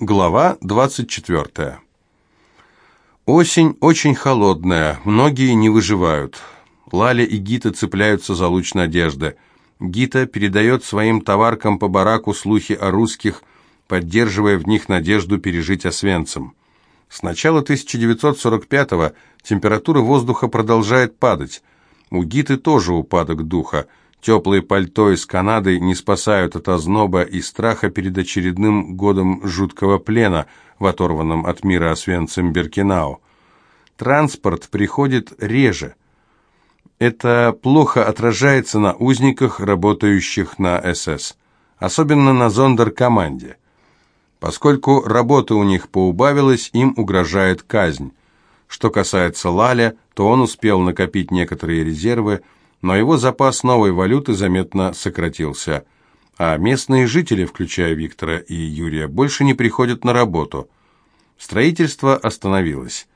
Глава 24. Осень очень холодная, многие не выживают. Лаля и Гита цепляются за луч надежды. Гита передает своим товаркам по бараку слухи о русских, поддерживая в них надежду пережить Освенцим. С начала 1945-го температура воздуха продолжает падать. У Гиты тоже упадок духа – Теплые пальто из Канады не спасают от озноба и страха перед очередным годом жуткого плена в оторванном от мира Освенцим Беркинау. Транспорт приходит реже. Это плохо отражается на узниках, работающих на СС, особенно на зондеркоманде. Поскольку работы у них поубавилось, им угрожает казнь. Что касается Лаля, то он успел накопить некоторые резервы, но его запас новой валюты заметно сократился, а местные жители, включая Виктора и Юрия, больше не приходят на работу. Строительство остановилось.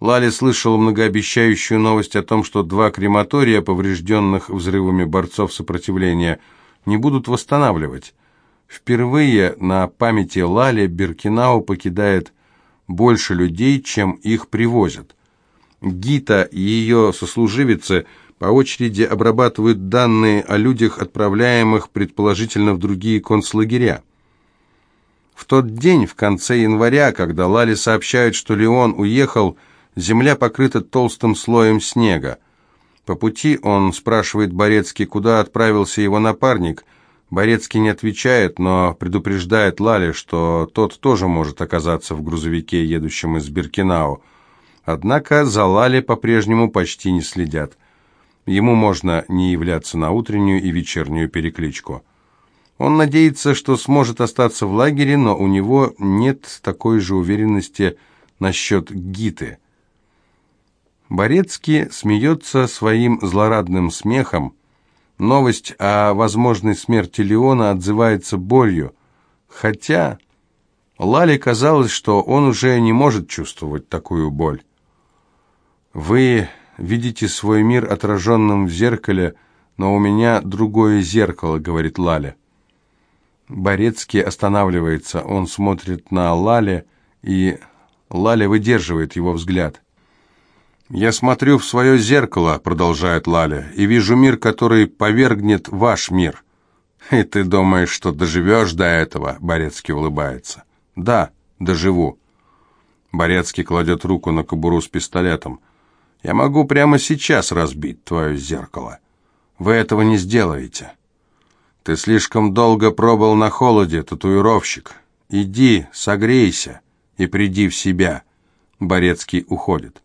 Лали слышал многообещающую новость о том, что два крематория, поврежденных взрывами борцов сопротивления, не будут восстанавливать. Впервые на памяти Лали Беркинау покидает больше людей, чем их привозят. Гита и ее сослуживицы – по очереди обрабатывают данные о людях, отправляемых предположительно в другие концлагеря. В тот день, в конце января, когда Лали сообщает, что Леон уехал, земля покрыта толстым слоем снега. По пути он спрашивает Борецкий, куда отправился его напарник. Борецкий не отвечает, но предупреждает Лали, что тот тоже может оказаться в грузовике, едущем из Биркинау. Однако за Лали по-прежнему почти не следят. Ему можно не являться на утреннюю и вечернюю перекличку. Он надеется, что сможет остаться в лагере, но у него нет такой же уверенности насчет Гиты. Борецкий смеется своим злорадным смехом. Новость о возможной смерти Леона отзывается болью, хотя Лале казалось, что он уже не может чувствовать такую боль. «Вы видите свой мир отраженным в зеркале, но у меня другое зеркало», — говорит Лаля. Борецкий останавливается, он смотрит на Лале, и Лаля выдерживает его взгляд. «Я смотрю в свое зеркало», — продолжает Лаля, — «и вижу мир, который повергнет ваш мир». «И ты думаешь, что доживешь до этого?» — Борецкий улыбается. «Да, доживу». Борецкий кладет руку на кобуру с пистолетом. Я могу прямо сейчас разбить твое зеркало. Вы этого не сделаете. Ты слишком долго пробыл на холоде, татуировщик. Иди, согрейся и приди в себя. Борецкий уходит.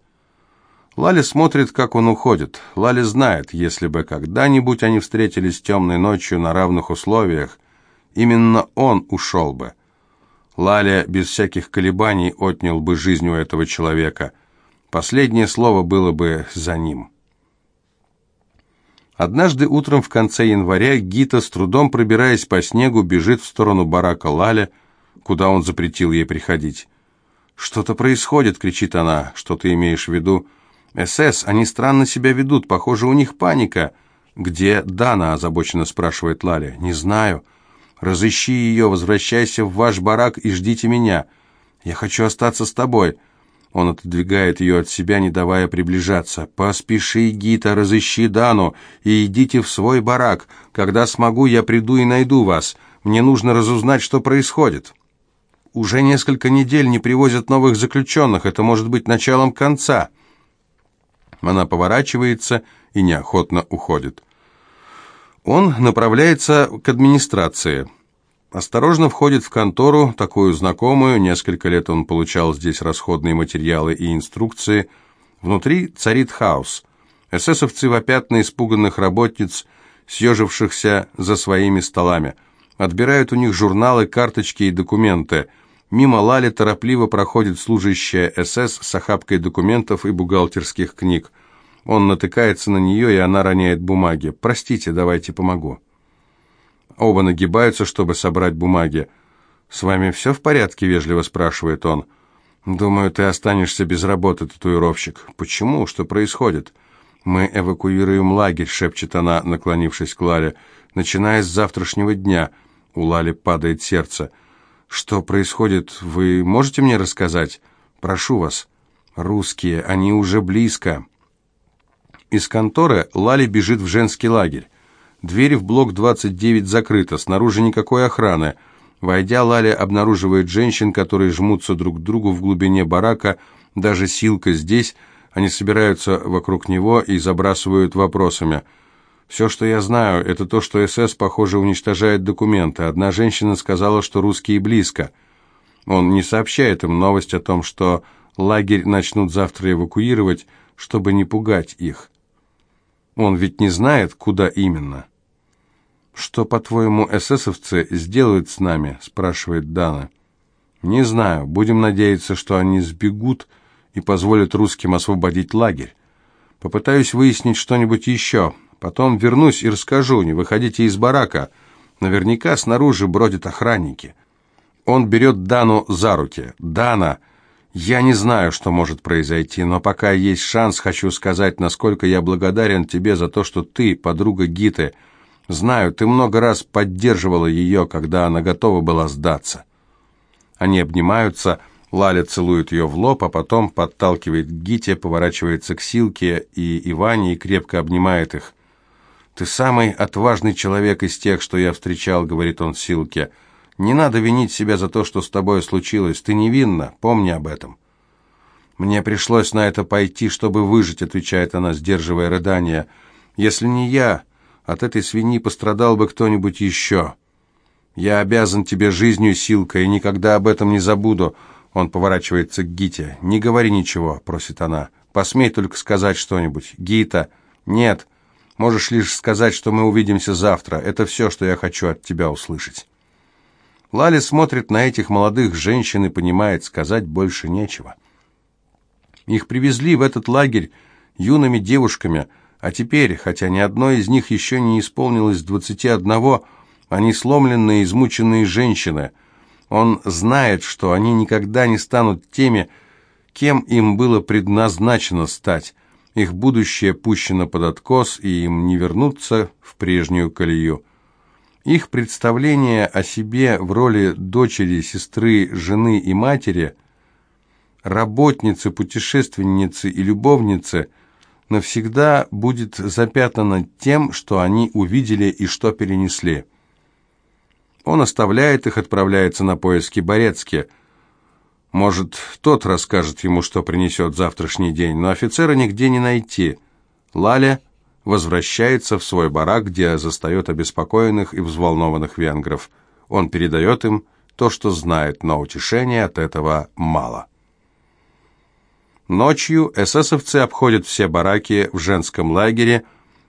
Лали смотрит, как он уходит. Лали знает, если бы когда-нибудь они встретились темной ночью на равных условиях, именно он ушел бы. Лаля без всяких колебаний отнял бы жизнь у этого человека – Последнее слово было бы за ним. Однажды утром в конце января Гита, с трудом пробираясь по снегу, бежит в сторону барака Лаля, куда он запретил ей приходить. «Что-то происходит!» — кричит она. «Что ты имеешь в виду?» «СС, они странно себя ведут, похоже, у них паника». «Где Дана?» — озабоченно спрашивает Лаля. «Не знаю». «Разыщи ее, возвращайся в ваш барак и ждите меня. Я хочу остаться с тобой». Он отодвигает ее от себя, не давая приближаться. «Поспеши, Гита, разыщи Дану и идите в свой барак. Когда смогу, я приду и найду вас. Мне нужно разузнать, что происходит». «Уже несколько недель не привозят новых заключенных. Это может быть началом конца». Она поворачивается и неохотно уходит. Он направляется к администрации. Осторожно входит в контору, такую знакомую, несколько лет он получал здесь расходные материалы и инструкции. Внутри царит хаос. Эсэсовцы вопят на испуганных работниц, съежившихся за своими столами. Отбирают у них журналы, карточки и документы. Мимо Лали торопливо проходит служащая СС с охапкой документов и бухгалтерских книг. Он натыкается на нее, и она роняет бумаги. «Простите, давайте помогу». Оба нагибаются, чтобы собрать бумаги. «С вами все в порядке?» — вежливо спрашивает он. «Думаю, ты останешься без работы, татуировщик». «Почему? Что происходит?» «Мы эвакуируем лагерь», — шепчет она, наклонившись к Лале. «Начиная с завтрашнего дня». У Лали падает сердце. «Что происходит, вы можете мне рассказать? Прошу вас». «Русские, они уже близко». Из конторы Лали бежит в женский лагерь. Дверь в блок 29 закрыта, снаружи никакой охраны. Войдя, Лаля обнаруживает женщин, которые жмутся друг к другу в глубине барака. Даже Силка здесь. Они собираются вокруг него и забрасывают вопросами. Все, что я знаю, это то, что СС, похоже, уничтожает документы. Одна женщина сказала, что русские близко. Он не сообщает им новость о том, что лагерь начнут завтра эвакуировать, чтобы не пугать их. Он ведь не знает, куда именно. «Что, по-твоему, эсэсовцы сделают с нами?» – спрашивает Дана. «Не знаю. Будем надеяться, что они сбегут и позволят русским освободить лагерь. Попытаюсь выяснить что-нибудь еще. Потом вернусь и расскажу. Не выходите из барака. Наверняка снаружи бродят охранники». Он берет Дану за руки. «Дана, я не знаю, что может произойти, но пока есть шанс, хочу сказать, насколько я благодарен тебе за то, что ты, подруга Гиты, – Знаю, ты много раз поддерживала ее, когда она готова была сдаться. Они обнимаются, Лаля целует ее в лоб, а потом подталкивает Гите, поворачивается к Силке и Иване и крепко обнимает их. «Ты самый отважный человек из тех, что я встречал», — говорит он Силке. «Не надо винить себя за то, что с тобой случилось. Ты невинна, помни об этом». «Мне пришлось на это пойти, чтобы выжить», — отвечает она, сдерживая рыдания. «Если не я, от этой свиньи пострадал бы кто-нибудь еще. Я обязан тебе жизнью, Силка, и никогда об этом не забуду. Он поворачивается к Гите. «Не говори ничего», — просит она. «Посмей только сказать что-нибудь». «Гита». «Нет. Можешь лишь сказать, что мы увидимся завтра. Это все, что я хочу от тебя услышать». Лали смотрит на этих молодых женщин и понимает, сказать больше нечего. Их привезли в этот лагерь юными девушками — а теперь, хотя ни одной из них еще не исполнилось двадцати одного, они сломленные, измученные женщины. Он знает, что они никогда не станут теми, кем им было предназначено стать. Их будущее пущено под откос, и им не вернуться в прежнюю колею. Их представление о себе в роли дочери, сестры, жены и матери, работницы, путешественницы и любовницы – навсегда будет запятнано тем, что они увидели и что перенесли. Он оставляет их, отправляется на поиски Борецки. Может, тот расскажет ему, что принесет завтрашний день, но офицера нигде не найти. Лаля возвращается в свой барак, где застает обеспокоенных и взволнованных венгров. Он передает им то, что знает, но утешения от этого мало. Ночью эсэсовцы обходят все бараки в женском лагере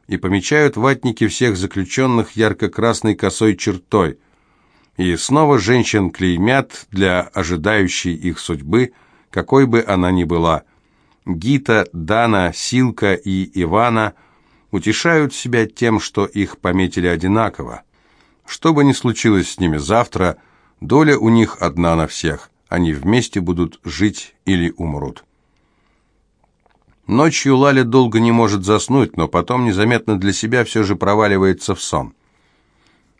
и помечают ватники всех заключенных ярко-красной косой чертой. И снова женщин клеймят для ожидающей их судьбы, какой бы она ни была. Гита, Дана, Силка и Ивана утешают себя тем, что их пометили одинаково. Что бы ни случилось с ними завтра, доля у них одна на всех. Они вместе будут жить или умрут. Ночью Лаля долго не может заснуть, но потом незаметно для себя все же проваливается в сон.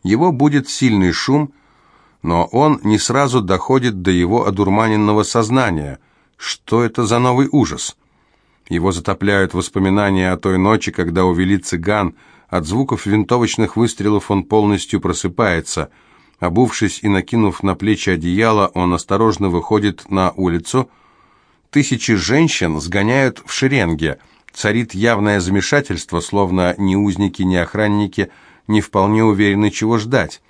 Его будет сильный шум, но он не сразу доходит до его одурманенного сознания. Что это за новый ужас? Его затопляют воспоминания о той ночи, когда увели цыган. От звуков винтовочных выстрелов он полностью просыпается. Обувшись и накинув на плечи одеяло, он осторожно выходит на улицу – Тысячи женщин сгоняют в шеренге. Царит явное замешательство, словно ни узники, ни охранники не вполне уверены, чего ждать.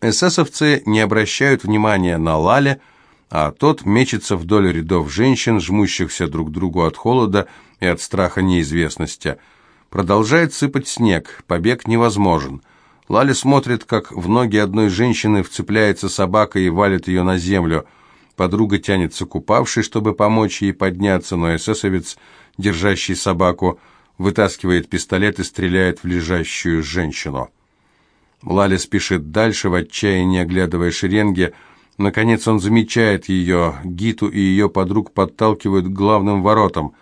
Эсэсовцы не обращают внимания на Лаля, а тот мечется вдоль рядов женщин, жмущихся друг к другу от холода и от страха неизвестности. Продолжает сыпать снег, побег невозможен. Лаля смотрит, как в ноги одной женщины вцепляется собака и валит ее на землю – Подруга тянется к упавшей, чтобы помочь ей подняться, но эсэсовец, держащий собаку, вытаскивает пистолет и стреляет в лежащую женщину. Лаля спешит дальше, в отчаянии оглядывая шеренги. Наконец он замечает ее. Гиту и ее подруг подталкивают к главным воротам.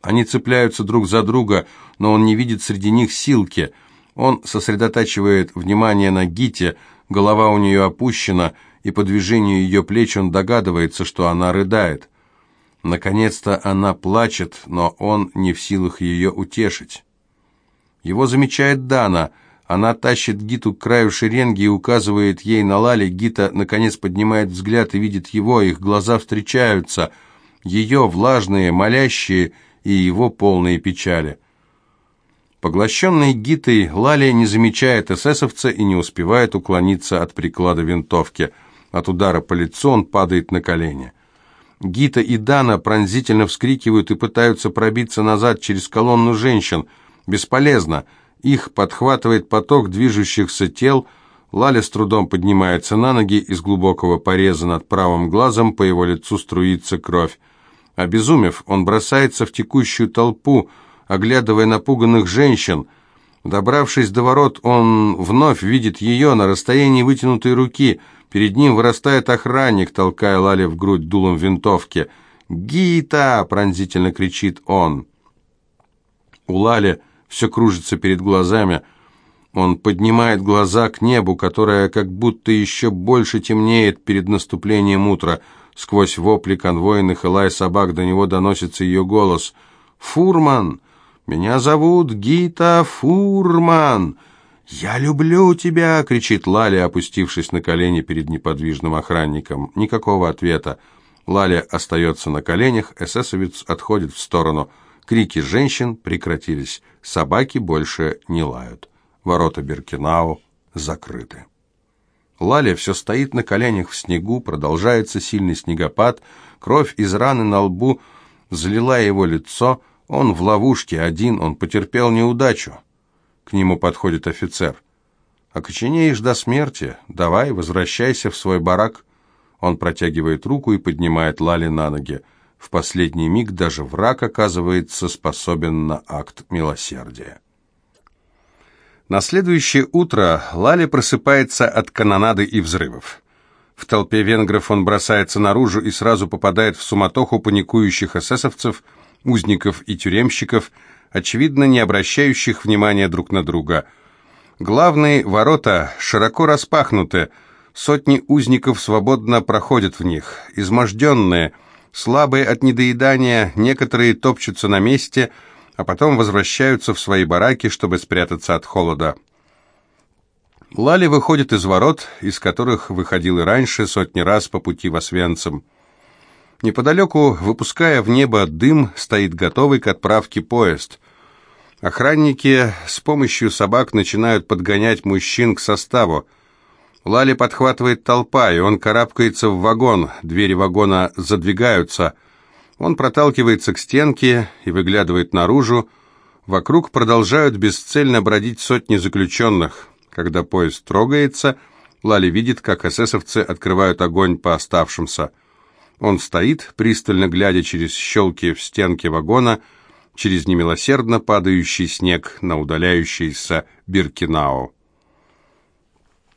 Они цепляются друг за друга, но он не видит среди них силки. Он сосредотачивает внимание на Гите, голова у нее опущена, и по движению ее плеч он догадывается, что она рыдает. Наконец-то она плачет, но он не в силах ее утешить. Его замечает Дана. Она тащит Гиту к краю шеренги и указывает ей на Лали. Гита, наконец, поднимает взгляд и видит его, их глаза встречаются. Ее влажные, молящие и его полные печали. Поглощенный Гитой, Лали не замечает эсэсовца и не успевает уклониться от приклада винтовки. От удара по лицу он падает на колени. Гита и Дана пронзительно вскрикивают и пытаются пробиться назад через колонну женщин. Бесполезно. Их подхватывает поток движущихся тел. Лаля с трудом поднимается на ноги, из глубокого пореза над правым глазом по его лицу струится кровь. Обезумев, он бросается в текущую толпу, оглядывая напуганных женщин. Добравшись до ворот, он вновь видит ее на расстоянии вытянутой руки – Перед ним вырастает охранник, толкая Лали в грудь дулом винтовки. «Гита!» — пронзительно кричит он. У Лали все кружится перед глазами. Он поднимает глаза к небу, которое как будто еще больше темнеет перед наступлением утра. Сквозь вопли конвойных и лай собак до него доносится ее голос. «Фурман! Меня зовут Гита Фурман!» «Я люблю тебя!» — кричит Лали, опустившись на колени перед неподвижным охранником. Никакого ответа. Лали остается на коленях, эсэсовец отходит в сторону. Крики женщин прекратились. Собаки больше не лают. Ворота Беркинау закрыты. Лали все стоит на коленях в снегу, продолжается сильный снегопад, кровь из раны на лбу залила его лицо, он в ловушке один, он потерпел неудачу. К нему подходит офицер. «Окоченеешь до смерти. Давай, возвращайся в свой барак». Он протягивает руку и поднимает Лали на ноги. В последний миг даже враг оказывается способен на акт милосердия. На следующее утро Лали просыпается от канонады и взрывов. В толпе венгров он бросается наружу и сразу попадает в суматоху паникующих эсэсовцев, узников и тюремщиков – очевидно не обращающих внимания друг на друга. Главные ворота широко распахнуты, сотни узников свободно проходят в них. Изможденные, слабые от недоедания, некоторые топчутся на месте, а потом возвращаются в свои бараки, чтобы спрятаться от холода. Лали выходит из ворот, из которых выходил и раньше сотни раз по пути в Освенцим. Неподалеку, выпуская в небо дым, стоит готовый к отправке поезд. Охранники с помощью собак начинают подгонять мужчин к составу. Лали подхватывает толпа, и он карабкается в вагон. Двери вагона задвигаются. Он проталкивается к стенке и выглядывает наружу. Вокруг продолжают бесцельно бродить сотни заключенных. Когда поезд трогается, Лали видит, как эсэсовцы открывают огонь по оставшимся. Он стоит, пристально глядя через щелки в стенке вагона, через немилосердно падающий снег на удаляющийся Биркинау.